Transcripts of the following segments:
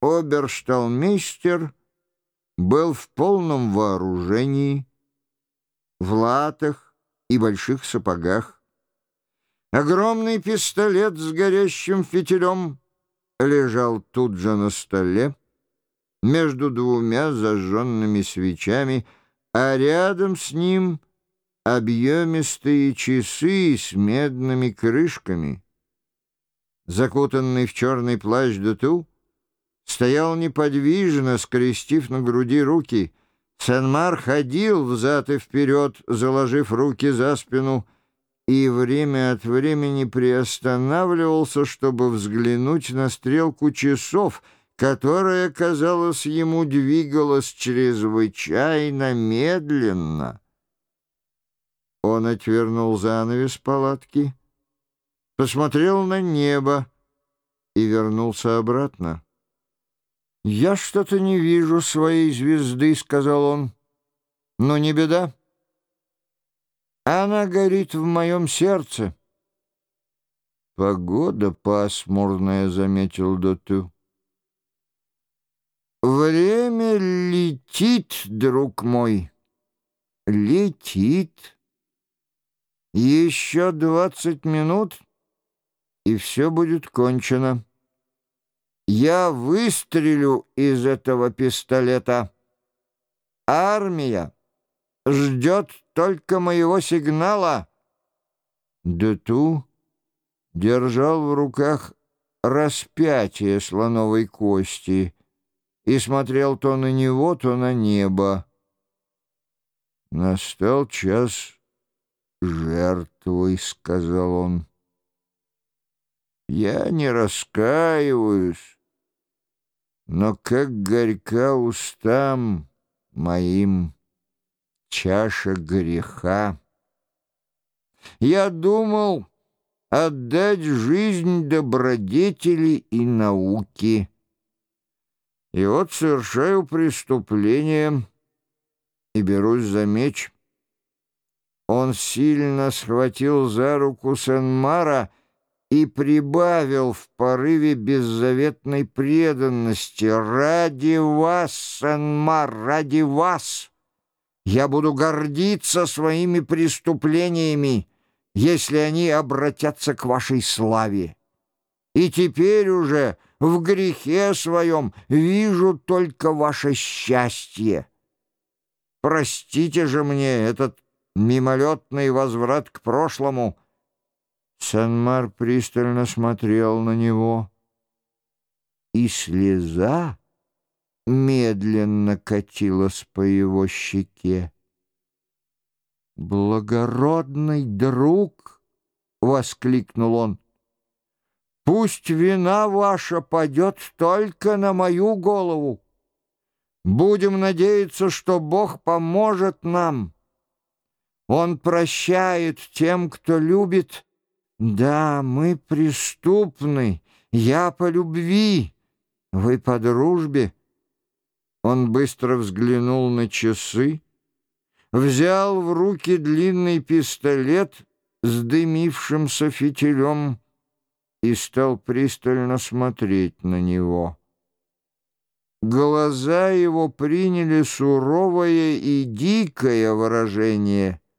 обершталмейстер был в полном вооружении, в латах и больших сапогах. Огромный пистолет с горящим фитилем лежал тут же на столе между двумя зажженными свечами, а рядом с ним объемистые часы с медными крышками. Закутанный в черный плащ Дуту стоял неподвижно, скрестив на груди руки. Сенмар ходил взад и вперед, заложив руки за спину, и время от времени приостанавливался, чтобы взглянуть на стрелку часов, которая, казалось, ему двигалась чрезвычайно медленно. Он отвернул занавес палатки, посмотрел на небо и вернулся обратно. «Я что-то не вижу своей звезды», — сказал он. «Но не беда. Она горит в моем сердце». «Погода пасмурная», — заметил Доту. «Время летит, друг мой, летит. Еще двадцать минут, и все будет кончено». Я выстрелю из этого пистолета. Армия ждет только моего сигнала. Дету держал в руках распятие слоновой кости и смотрел то на него, то на небо. «Настал час жертвы», — сказал он. «Я не раскаиваюсь» но как горька устам моим чаша греха. Я думал отдать жизнь добродетели и науке. И вот совершаю преступление и берусь за меч. Он сильно схватил за руку Сен-Мара и прибавил в порыве беззаветной преданности «Ради вас, Сен-Мар, ради вас! Я буду гордиться своими преступлениями, если они обратятся к вашей славе. И теперь уже в грехе своем вижу только ваше счастье. Простите же мне этот мимолетный возврат к прошлому — Санмар пристально смотрел на него, и слеза медленно катилась по его щеке. «Благородный друг!» — воскликнул он. «Пусть вина ваша падет только на мою голову. Будем надеяться, что Бог поможет нам. Он прощает тем, кто любит, да, мы преступны. Я по любви, вы по дружбе. Он быстро взглянул на часы, взял в руки длинный пистолет с дымившимся фитилем и стал пристально смотреть на него. Глаза его приняли суровое и дикое выражение —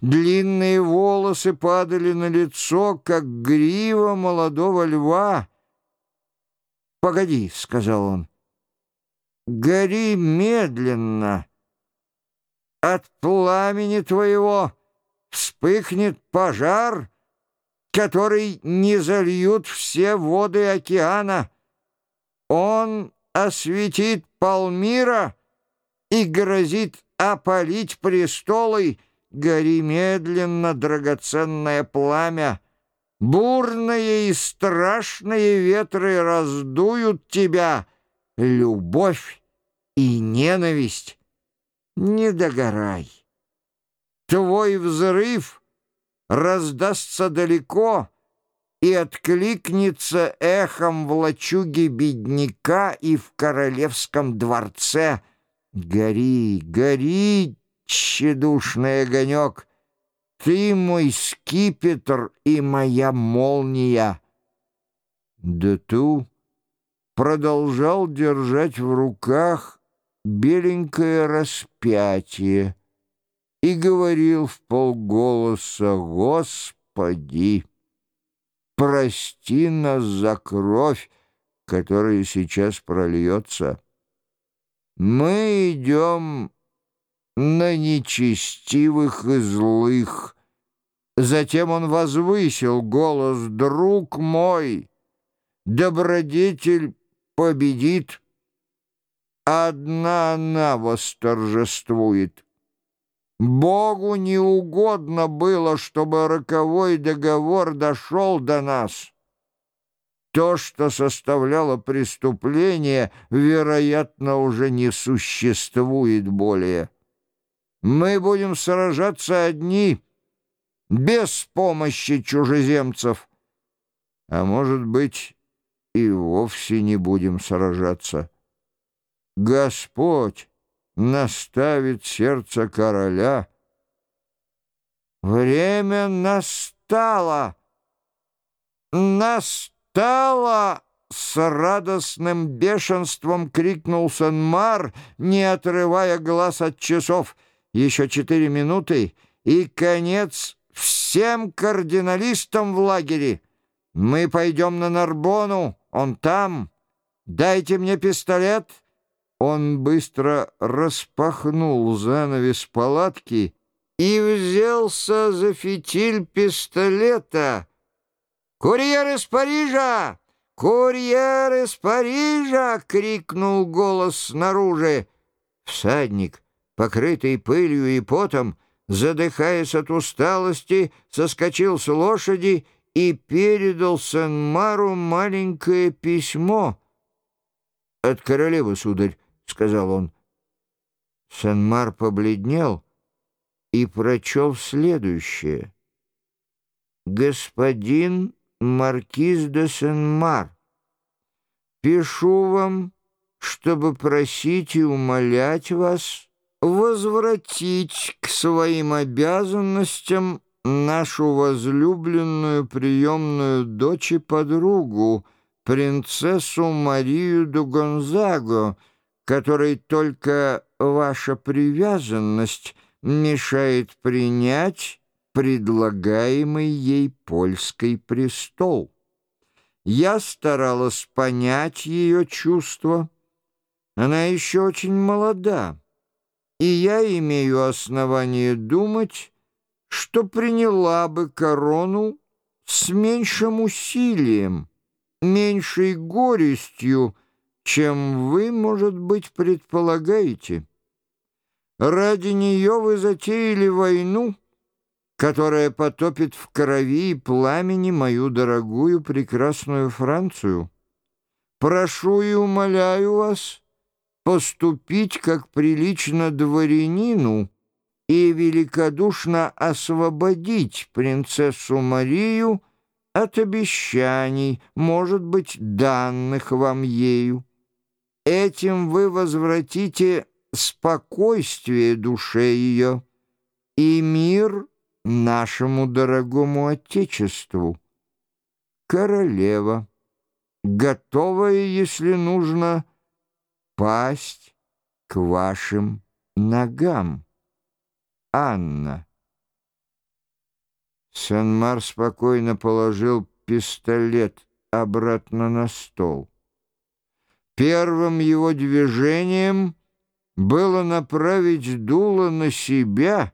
Длинные волосы падали на лицо, как грива молодого льва. «Погоди», — сказал он, — «гори медленно. От пламени твоего вспыхнет пожар, который не зальют все воды океана. Он осветит Палмира и грозит опалить престолы, Гори медленно, драгоценное пламя. Бурные и страшные ветры раздуют тебя. Любовь и ненависть. Не догорай. Твой взрыв раздастся далеко и откликнется эхом в лачуге бедняка и в королевском дворце. Гори, гори, тщедушный огонек, Ты мой скипетр и моя молния. Да ту продолжал держать в руках беленькое распятие и говорил в полголоса «Господи, прости нас за кровь, которая сейчас прольется. Мы идем на нечестивых и злых». Затем он возвысил голос «Друг мой, добродетель победит, одна она восторжествует». Богу не угодно было, чтобы роковой договор дошел до нас. То, что составляло преступление, вероятно, уже не существует более. Мы будем сражаться одни, без помощи чужеземцев. А может быть, и вовсе не будем сражаться. Господь наставит сердце короля. Время настало! Настало! С радостным бешенством крикнул Санмар, не отрывая глаз от часов. Еще четыре минуты, и конец всем кардиналистам в лагере. Мы пойдем на Нарбону, он там. Дайте мне пистолет». Он быстро распахнул занавес палатки и взялся за фитиль пистолета. «Курьер из Парижа! Курьер из Парижа!» — крикнул голос снаружи. Всадник, покрытый пылью и потом, задыхаясь от усталости, соскочил с лошади и передал Сен-Мару маленькое письмо. «От королевы, сударь», — сказал он. Сен-Мар побледнел и прочел следующее. «Господин Маркиз де Сен-Мар, пишу вам, чтобы просить и умолять вас возвратить к своим обязанностям нашу возлюбленную приемную дочь и подругу, принцессу Марию де Гонзаго, которой только ваша привязанность мешает принять предлагаемый ей польский престол. Я старалась понять ее чувства. Она еще очень молода, и я имею основание думать, что приняла бы корону с меньшим усилием, меньшей горестью, чем вы, может быть, предполагаете. Ради нее вы затеяли войну, которая потопит в крови и пламени мою дорогую прекрасную Францию. Прошу и умоляю вас поступить как прилично дворянину и великодушно освободить принцессу Марию от обещаний, может быть, данных вам ею. Этим вы возвратите спокойствие душе ее и мир нашему дорогому Отечеству. Королева, готовая, если нужно, пасть к вашим ногам. Анна. Санмар спокойно положил пистолет обратно на стол. Первым его движением было направить дуло на себя,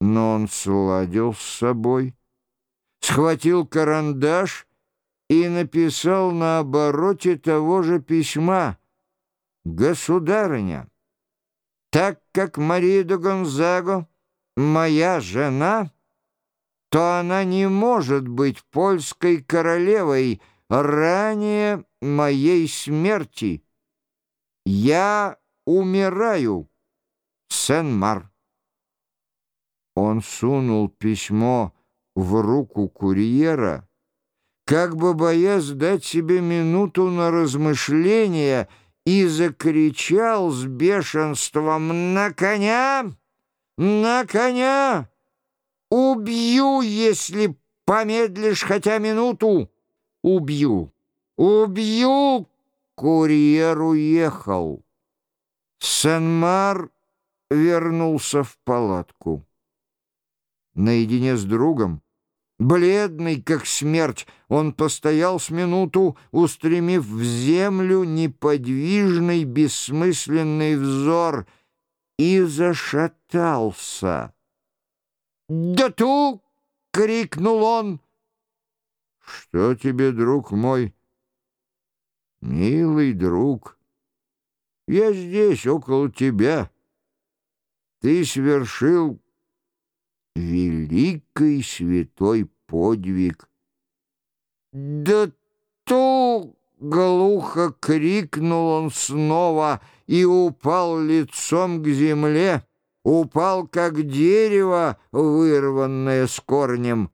но он сладил с собой, схватил карандаш и написал на обороте того же письма «Государыня, так как Мария де Гонзаго моя жена, то она не может быть польской королевой ранее моей смерти. Я умираю, Сен-Мар. Он сунул письмо в руку курьера, как бы боясь дать себе минуту на размышление, и закричал с бешенством «На коня! На коня! Убью, если помедлишь хотя минуту! Убью!» «Убью!» курьер уехал. Сен-Мар вернулся в палатку. Наедине с другом, бледный как смерть, он постоял с минуту, устремив в землю неподвижный бессмысленный взор и зашатался. «Да ту!» — крикнул он. «Что тебе, друг мой?» «Милый друг, я здесь, около тебя. Ты свершил великий святой подвиг». «Да ту!» — глухо крикнул он снова и упал лицом к земле упал, как дерево, вырванное с корнем.